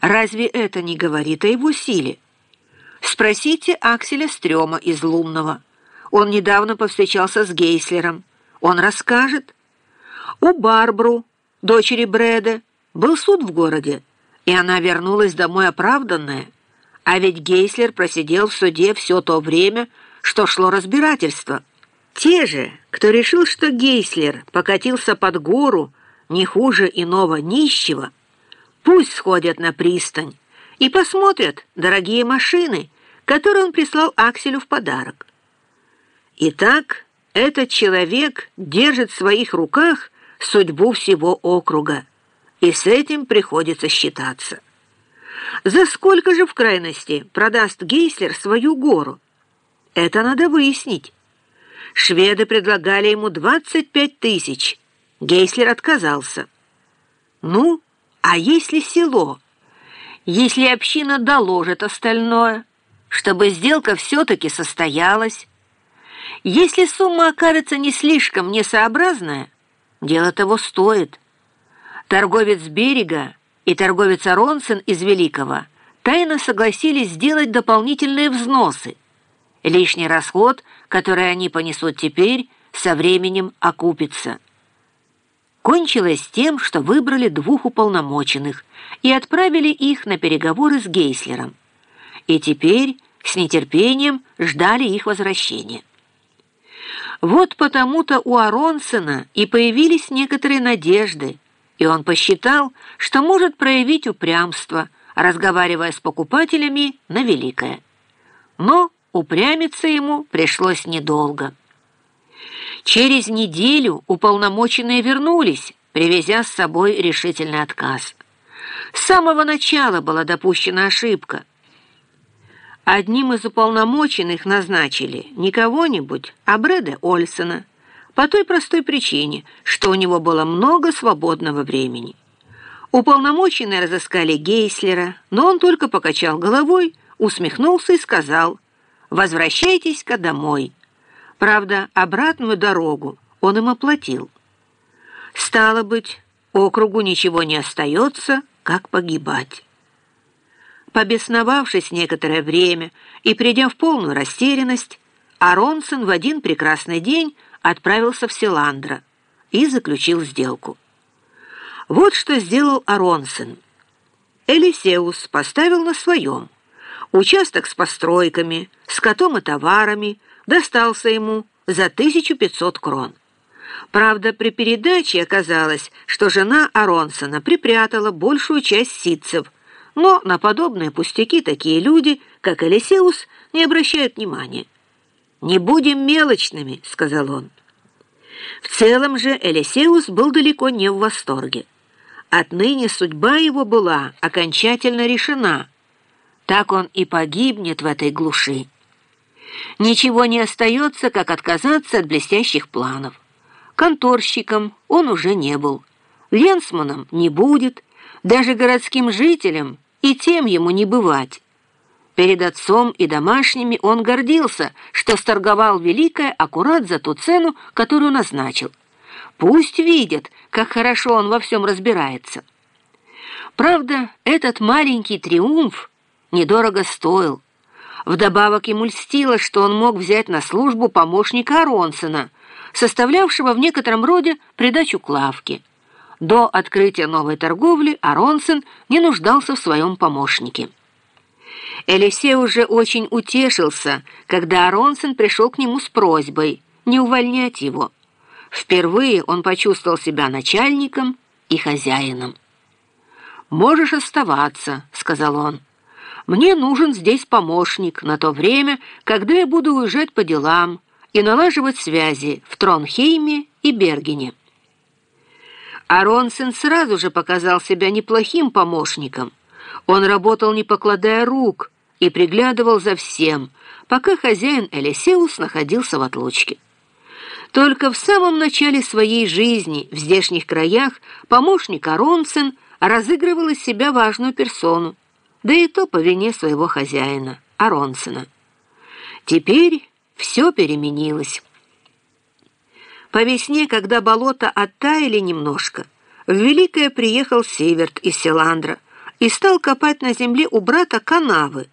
Разве это не говорит о его силе? Спросите Акселя Стрёма из Лумного. Он недавно повстречался с Гейслером. Он расскажет. У Барбру, дочери Брэда, был суд в городе, и она вернулась домой оправданная. А ведь Гейслер просидел в суде все то время, что шло разбирательство. Те же, кто решил, что Гейслер покатился под гору не хуже иного нищего, пусть сходят на пристань и посмотрят дорогие машины, которые он прислал Акселю в подарок. Итак, этот человек держит в своих руках судьбу всего округа, и с этим приходится считаться. За сколько же в крайности продаст Гейслер свою гору? Это надо выяснить. Шведы предлагали ему 25 тысяч. Гейслер отказался. Ну, а если село? Если община доложит остальное, чтобы сделка все-таки состоялась? Если сумма окажется не слишком несообразная, дело того стоит. Торговец берега и торговец Аронсен из Великого тайно согласились сделать дополнительные взносы. Лишний расход, который они понесут теперь, со временем окупится. Кончилось тем, что выбрали двух уполномоченных и отправили их на переговоры с Гейслером. И теперь с нетерпением ждали их возвращения. Вот потому-то у Аронсена и появились некоторые надежды, и он посчитал, что может проявить упрямство, разговаривая с покупателями на Великое. Но упрямиться ему пришлось недолго. Через неделю уполномоченные вернулись, привезя с собой решительный отказ. С самого начала была допущена ошибка. Одним из уполномоченных назначили не кого-нибудь, а Брэда Ольсона, по той простой причине, что у него было много свободного времени. Уполномоченные разыскали Гейслера, но он только покачал головой, усмехнулся и сказал «Возвращайтесь-ка домой». Правда, обратную дорогу он им оплатил. Стало быть, округу ничего не остается, как погибать. Побесновавшись некоторое время и придя в полную растерянность, Аронсон в один прекрасный день отправился в Селандро и заключил сделку. Вот что сделал Аронсон. Элисеус поставил на своем. Участок с постройками, скотом и товарами достался ему за 1500 крон. Правда, при передаче оказалось, что жена Аронсона припрятала большую часть ситцев, но на подобные пустяки такие люди, как Элисеус, не обращают внимания. «Не будем мелочными», — сказал он. В целом же Элисеус был далеко не в восторге. Отныне судьба его была окончательно решена. Так он и погибнет в этой глуши. Ничего не остается, как отказаться от блестящих планов. Конторщиком он уже не был, ленсманом не будет, даже городским жителям и тем ему не бывать. Перед отцом и домашними он гордился, что сторговал Великое аккурат за ту цену, которую назначил. Пусть видят, как хорошо он во всем разбирается. Правда, этот маленький триумф недорого стоил. Вдобавок ему льстило, что он мог взять на службу помощника Аронсона, составлявшего в некотором роде придачу к лавке. До открытия новой торговли Аронсон не нуждался в своем помощнике. Элисей уже очень утешился, когда Аронсон пришел к нему с просьбой не увольнять его. Впервые он почувствовал себя начальником и хозяином. «Можешь оставаться», — сказал он. «Мне нужен здесь помощник на то время, когда я буду уезжать по делам и налаживать связи в Тронхейме и Бергене». Аронсен сразу же показал себя неплохим помощником. Он работал, не покладая рук, и приглядывал за всем, пока хозяин Элисеус находился в отлучке. Только в самом начале своей жизни в здешних краях помощник Аронсен разыгрывал из себя важную персону, да и то по вине своего хозяина, Аронсена. Теперь все переменилось. По весне, когда болота оттаяли немножко, в Великое приехал Северт из Селандра и стал копать на земле у брата канавы,